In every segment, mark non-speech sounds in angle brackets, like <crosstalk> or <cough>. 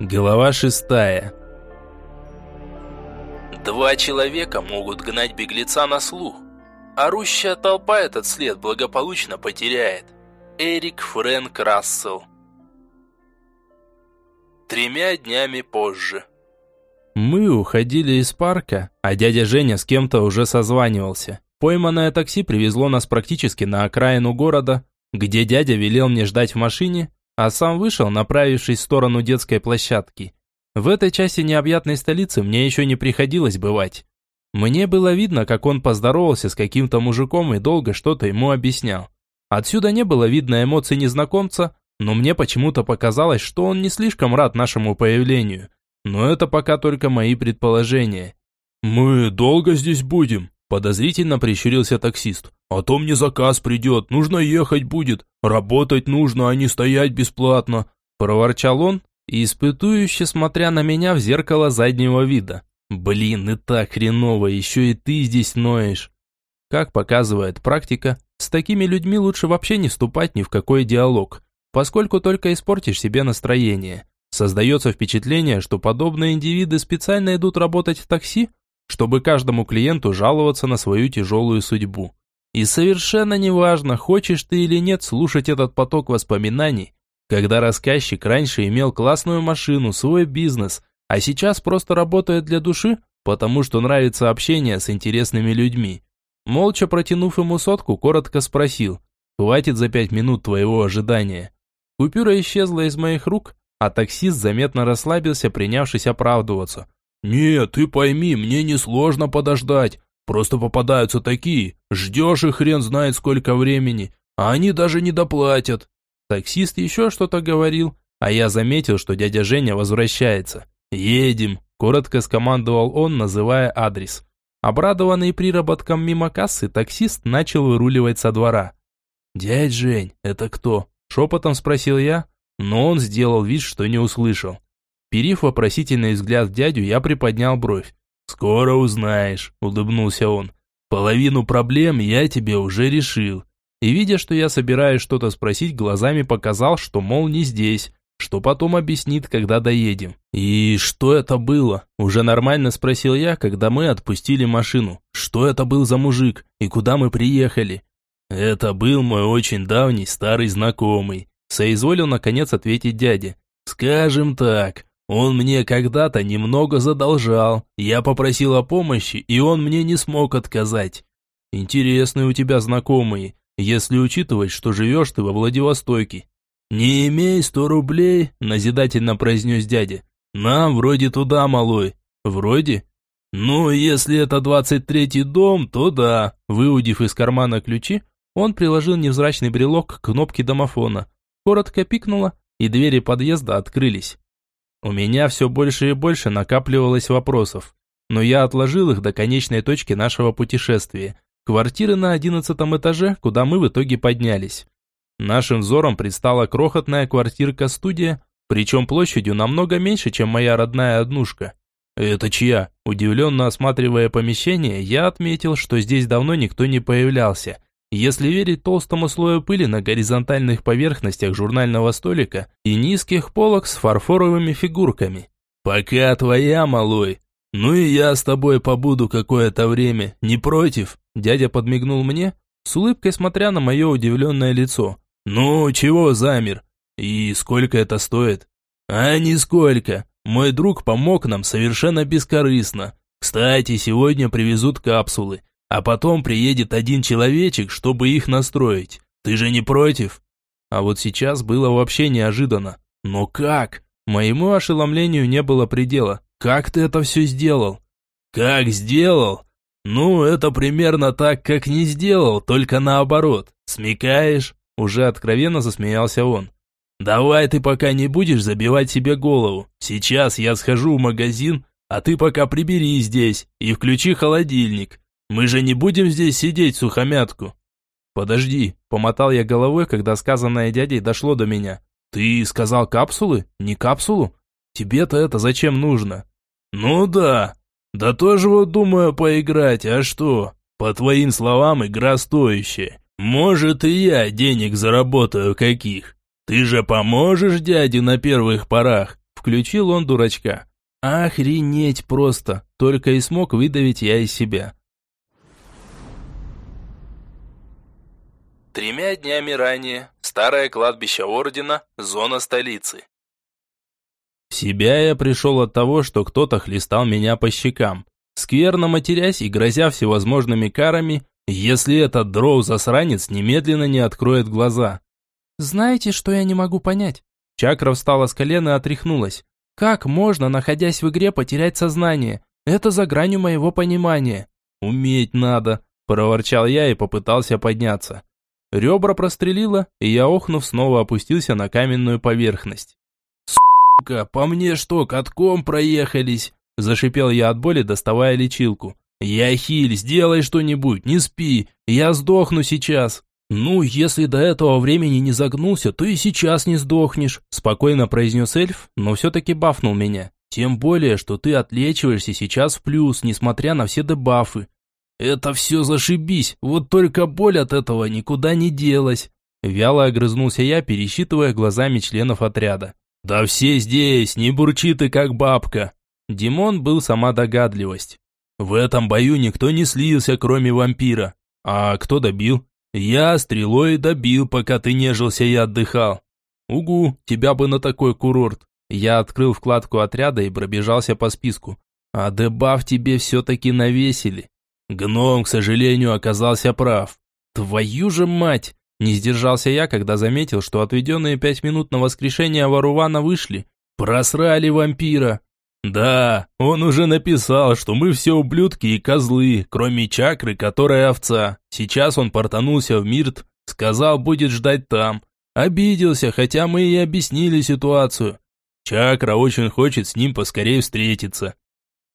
Глава шестая Два человека могут гнать беглеца на слух. Орущая толпа этот след благополучно потеряет. Эрик Фрэнк Рассел Тремя днями позже Мы уходили из парка, а дядя Женя с кем-то уже созванивался. Пойманное такси привезло нас практически на окраину города, где дядя велел мне ждать в машине, а сам вышел, направившись в сторону детской площадки. В этой части необъятной столицы мне еще не приходилось бывать. Мне было видно, как он поздоровался с каким-то мужиком и долго что-то ему объяснял. Отсюда не было видно эмоций незнакомца, но мне почему-то показалось, что он не слишком рад нашему появлению. Но это пока только мои предположения. «Мы долго здесь будем?» Подозрительно прищурился таксист. «А то мне заказ придет, нужно ехать будет. Работать нужно, а не стоять бесплатно». Проворчал он, испытующе смотря на меня в зеркало заднего вида. «Блин, и так хреново, еще и ты здесь ноешь». Как показывает практика, с такими людьми лучше вообще не вступать ни в какой диалог, поскольку только испортишь себе настроение. Создается впечатление, что подобные индивиды специально идут работать в такси, чтобы каждому клиенту жаловаться на свою тяжелую судьбу. И совершенно неважно, хочешь ты или нет слушать этот поток воспоминаний, когда рассказчик раньше имел классную машину, свой бизнес, а сейчас просто работает для души, потому что нравится общение с интересными людьми. Молча протянув ему сотку, коротко спросил, «Хватит за пять минут твоего ожидания». Купюра исчезла из моих рук, а таксист заметно расслабился, принявшись оправдываться. «Нет, ты пойми, мне несложно подождать. Просто попадаются такие. Ждешь и хрен знает сколько времени, а они даже не доплатят». Таксист еще что-то говорил, а я заметил, что дядя Женя возвращается. «Едем», – коротко скомандовал он, называя адрес. Обрадованный приработком мимо кассы, таксист начал выруливать со двора. «Дядь Жень, это кто?» – шепотом спросил я, но он сделал вид, что не услышал. Перив вопросительный взгляд в дядю, я приподнял бровь. «Скоро узнаешь», – улыбнулся он. «Половину проблем я тебе уже решил». И видя, что я собираюсь что-то спросить, глазами показал, что, мол, не здесь, что потом объяснит, когда доедем. «И что это было?» – уже нормально спросил я, когда мы отпустили машину. «Что это был за мужик? И куда мы приехали?» «Это был мой очень давний старый знакомый», – соизволил наконец ответить дядя. «Скажем так, он мне когда-то немного задолжал. Я попросил о помощи, и он мне не смог отказать. Интересные у тебя знакомые, если учитывать, что живешь ты во Владивостоке. Не имей сто рублей, назидательно произнес дядя. Нам вроде туда, малой. Вроде? Ну, если это двадцать третий дом, то да. Выудив из кармана ключи, он приложил невзрачный брелок к кнопке домофона. Коротко пикнуло, и двери подъезда открылись. У меня все больше и больше накапливалось вопросов, но я отложил их до конечной точки нашего путешествия, квартиры на одиннадцатом этаже, куда мы в итоге поднялись. Нашим взором предстала крохотная квартирка-студия, причем площадью намного меньше, чем моя родная однушка. «Это чья?» Удивленно осматривая помещение, я отметил, что здесь давно никто не появлялся, если верить толстому слою пыли на горизонтальных поверхностях журнального столика и низких полок с фарфоровыми фигурками. «Пока твоя, малой. Ну и я с тобой побуду какое-то время. Не против?» Дядя подмигнул мне, с улыбкой смотря на мое удивленное лицо. «Ну, чего замер? И сколько это стоит?» «А нисколько. Мой друг помог нам совершенно бескорыстно. Кстати, сегодня привезут капсулы. А потом приедет один человечек, чтобы их настроить. Ты же не против? А вот сейчас было вообще неожиданно. Но как? Моему ошеломлению не было предела. Как ты это все сделал? Как сделал? Ну, это примерно так, как не сделал, только наоборот. Смекаешь? Уже откровенно засмеялся он. Давай ты пока не будешь забивать себе голову. Сейчас я схожу в магазин, а ты пока прибери здесь и включи холодильник. Мы же не будем здесь сидеть сухомятку. Подожди, помотал я головой, когда сказанное дядей дошло до меня. Ты сказал капсулы? Не капсулу? Тебе-то это зачем нужно? Ну да. Да тоже вот думаю поиграть, а что? По твоим словам, игра стоящая. Может и я денег заработаю каких. Ты же поможешь дяде на первых порах. включил он дурачка. Охренеть просто, только и смог выдавить я из себя. Тремя днями ранее. Старое кладбище Ордена, зона столицы. В себя я пришел от того, что кто-то хлестал меня по щекам, скверно матерясь и грозя всевозможными карами, если этот дроу-засранец немедленно не откроет глаза. «Знаете, что я не могу понять?» Чакра встала с колена и отряхнулась. «Как можно, находясь в игре, потерять сознание? Это за гранью моего понимания». «Уметь надо», – проворчал я и попытался подняться. Ребра прострелило, и я, охнув, снова опустился на каменную поверхность. «Сука, по мне что, катком проехались?» Зашипел я от боли, доставая лечилку. «Я хиль, сделай что-нибудь, не спи, я сдохну сейчас». «Ну, если до этого времени не загнулся, то и сейчас не сдохнешь», спокойно произнес эльф, но все-таки бафнул меня. «Тем более, что ты отлечиваешься сейчас в плюс, несмотря на все дебафы. «Это все зашибись, вот только боль от этого никуда не делась». Вяло огрызнулся я, пересчитывая глазами членов отряда. «Да все здесь, не бурчи ты как бабка!» Димон был сама догадливость. «В этом бою никто не слился, кроме вампира. А кто добил?» «Я стрелой добил, пока ты нежился и отдыхал». «Угу, тебя бы на такой курорт». Я открыл вкладку отряда и пробежался по списку. «А дебаф тебе все-таки навесили». Гном, к сожалению, оказался прав. Твою же мать! Не сдержался я, когда заметил, что отведенные пять минут на воскрешение Варувана вышли. Просрали вампира. Да, он уже написал, что мы все ублюдки и козлы, кроме чакры, которая овца. Сейчас он портанулся в Мирт, сказал, будет ждать там. Обиделся, хотя мы и объяснили ситуацию. Чакра очень хочет с ним поскорее встретиться.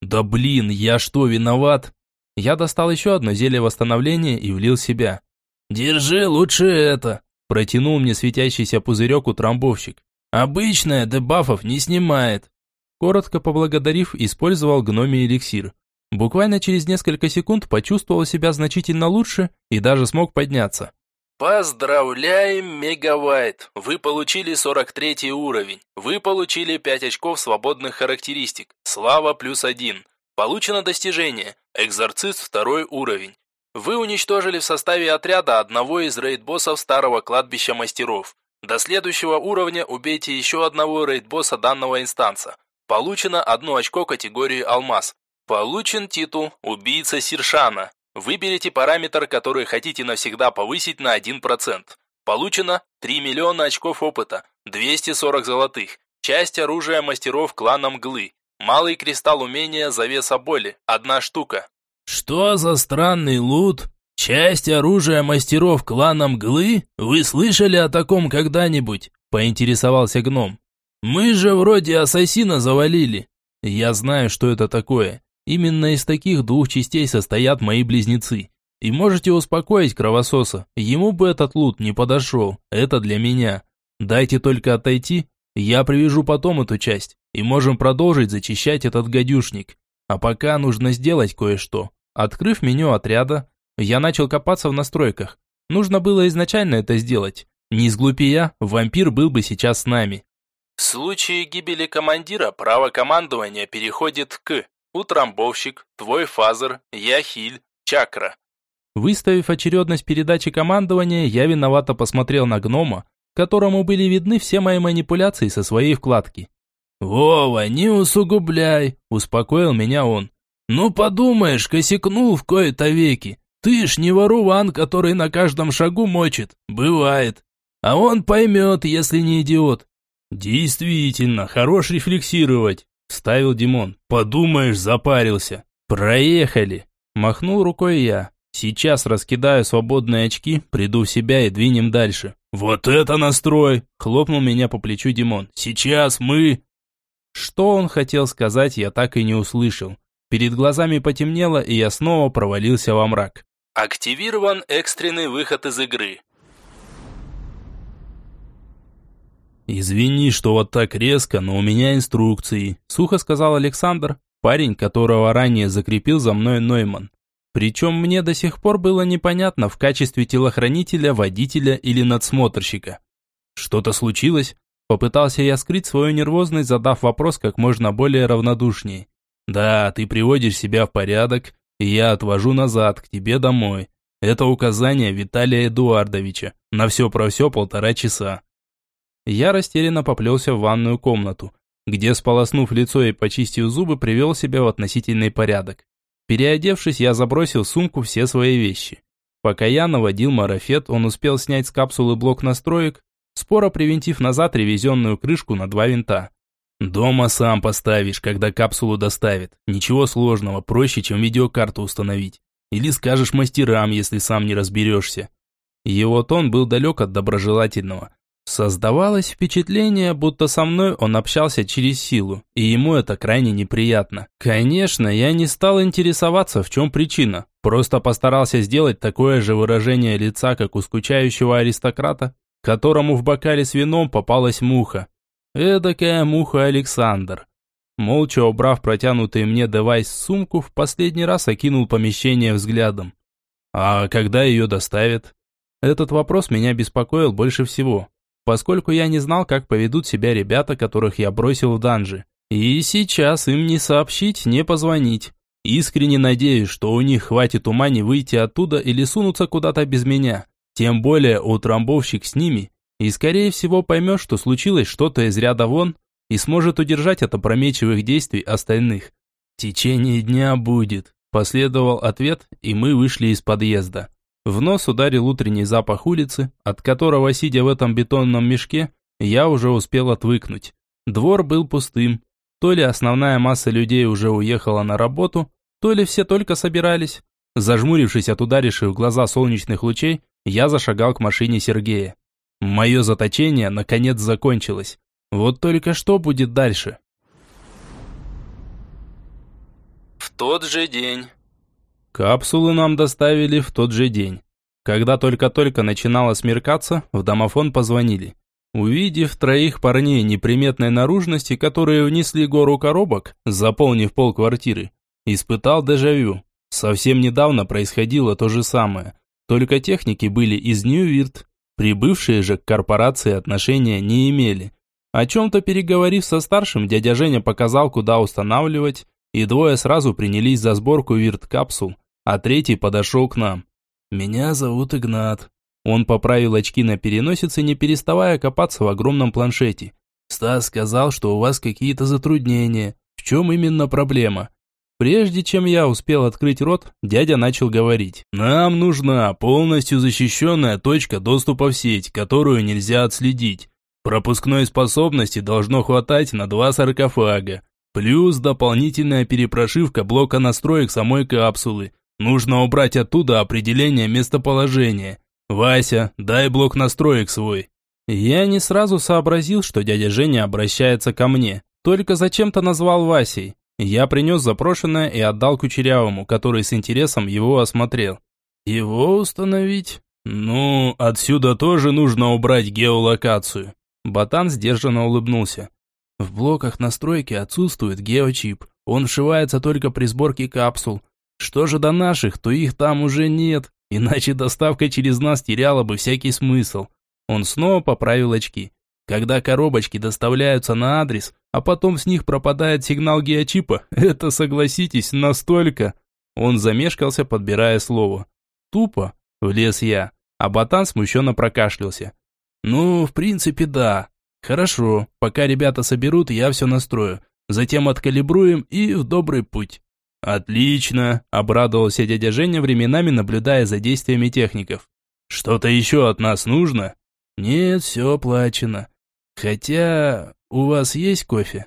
Да блин, я что, виноват? Я достал еще одно зелье восстановления и влил себя. «Держи лучше это!» Протянул мне светящийся пузырек утрамбовщик. «Обычное дебафов не снимает!» Коротко поблагодарив, использовал гномий эликсир. Буквально через несколько секунд почувствовал себя значительно лучше и даже смог подняться. Поздравляем, Мегавайт! Вы получили 43 уровень. Вы получили 5 очков свободных характеристик. Слава плюс 1. Получено достижение «Экзорцист второй уровень». Вы уничтожили в составе отряда одного из рейд-боссов старого кладбища мастеров. До следующего уровня убейте еще одного рейд-босса данного инстанса. Получено одно очко категории «Алмаз». Получен титул «Убийца Сиршана». Выберите параметр, который хотите навсегда повысить на 1%. Получено 3 миллиона очков опыта, 240 золотых. Часть оружия мастеров клана Мглы. Малый кристалл умения завеса боли, одна штука. Что за странный лут? Часть оружия мастеров клана Мглы? Вы слышали о таком когда-нибудь? Поинтересовался гном. Мы же вроде ассасина завалили. Я знаю, что это такое. Именно из таких двух частей состоят мои близнецы. И можете успокоить кровососа, ему бы этот лут не подошел, это для меня. Дайте только отойти, я привяжу потом эту часть и можем продолжить зачищать этот гадюшник. А пока нужно сделать кое-что. Открыв меню отряда, я начал копаться в настройках. Нужно было изначально это сделать. Не изглупия, вампир был бы сейчас с нами. В случае гибели командира право командования переходит к утрамбовщик, твой фазер, яхиль, чакра. Выставив очередность передачи командования, я виновато посмотрел на гнома, которому были видны все мои манипуляции со своей вкладки. «Вова, не усугубляй», – успокоил меня он. «Ну подумаешь, косякнул в кои-то веки. Ты ж не воруван, который на каждом шагу мочит. Бывает. А он поймет, если не идиот». «Действительно, хорош рефлексировать», – вставил Димон. «Подумаешь, запарился». «Проехали», – махнул рукой я. «Сейчас раскидаю свободные очки, приду в себя и двинем дальше». «Вот это настрой!» – хлопнул меня по плечу Димон. «Сейчас мы...» Что он хотел сказать, я так и не услышал. Перед глазами потемнело, и я снова провалился во мрак. Активирован экстренный выход из игры. «Извини, что вот так резко, но у меня инструкции», – сухо сказал Александр, парень, которого ранее закрепил за мной Нойман. Причем мне до сих пор было непонятно в качестве телохранителя, водителя или надсмотрщика. «Что-то случилось?» Попытался я скрыть свою нервозность, задав вопрос как можно более равнодушней. «Да, ты приводишь себя в порядок, и я отвожу назад, к тебе домой. Это указание Виталия Эдуардовича. На все про все полтора часа». Я растерянно поплелся в ванную комнату, где, сполоснув лицо и почистив зубы, привел себя в относительный порядок. Переодевшись, я забросил в сумку все свои вещи. Пока я наводил марафет, он успел снять с капсулы блок настроек, споро привинтив назад ревизионную крышку на два винта. «Дома сам поставишь, когда капсулу доставят. Ничего сложного, проще, чем видеокарту установить. Или скажешь мастерам, если сам не разберешься». Его тон был далек от доброжелательного. Создавалось впечатление, будто со мной он общался через силу, и ему это крайне неприятно. Конечно, я не стал интересоваться, в чем причина, просто постарался сделать такое же выражение лица, как у скучающего аристократа, которому в бокале с вином попалась муха. Эдакая муха Александр. Молча убрав протянутый мне девайс в сумку, в последний раз окинул помещение взглядом. А когда ее доставят? Этот вопрос меня беспокоил больше всего поскольку я не знал, как поведут себя ребята, которых я бросил в данжи. И сейчас им не сообщить, не позвонить. Искренне надеюсь, что у них хватит ума не выйти оттуда или сунуться куда-то без меня. Тем более утрамбовщик с ними. И скорее всего поймет, что случилось что-то из ряда вон и сможет удержать от опрометчивых действий остальных. «В течение дня будет», – последовал ответ, и мы вышли из подъезда. В нос ударил утренний запах улицы, от которого, сидя в этом бетонном мешке, я уже успел отвыкнуть. Двор был пустым. То ли основная масса людей уже уехала на работу, то ли все только собирались. Зажмурившись от ударивших в глаза солнечных лучей, я зашагал к машине Сергея. Мое заточение наконец закончилось. Вот только что будет дальше? В тот же день. Капсулу нам доставили в тот же день. Когда только-только начинало смеркаться, в домофон позвонили. Увидев троих парней неприметной наружности, которые внесли гору коробок, заполнив пол квартиры, испытал дежавю. Совсем недавно происходило то же самое. Только техники были из Ньювирт, прибывшие же к корпорации отношения не имели. О чем-то переговорив со старшим, дядя Женя показал, куда устанавливать, и двое сразу принялись за сборку вирт-капсул, а третий подошел к нам. «Меня зовут Игнат». Он поправил очки на переносице, не переставая копаться в огромном планшете. «Стас сказал, что у вас какие-то затруднения. В чем именно проблема?» Прежде чем я успел открыть рот, дядя начал говорить. «Нам нужна полностью защищенная точка доступа в сеть, которую нельзя отследить. Пропускной способности должно хватать на два саркофага. Плюс дополнительная перепрошивка блока настроек самой капсулы. Нужно убрать оттуда определение местоположения. Вася, дай блок настроек свой. Я не сразу сообразил, что дядя Женя обращается ко мне. Только зачем-то назвал Васей. Я принес запрошенное и отдал Кучерявому, который с интересом его осмотрел. Его установить? Ну, отсюда тоже нужно убрать геолокацию. Ботан сдержанно улыбнулся. В блоках настройки отсутствует геочип. Он вшивается только при сборке капсул. Что же до наших, то их там уже нет, иначе доставка через нас теряла бы всякий смысл. Он снова поправил очки. Когда коробочки доставляются на адрес, а потом с них пропадает сигнал геочипа, <laughs> это, согласитесь, настолько... Он замешкался, подбирая слово. Тупо, влез я, а ботан смущенно прокашлялся. Ну, в принципе, да. Хорошо, пока ребята соберут, я все настрою. Затем откалибруем и в добрый путь. Отлично, обрадовался дядя Женя, временами наблюдая за действиями техников. Что-то еще от нас нужно? Нет, все оплачено. Хотя, у вас есть кофе?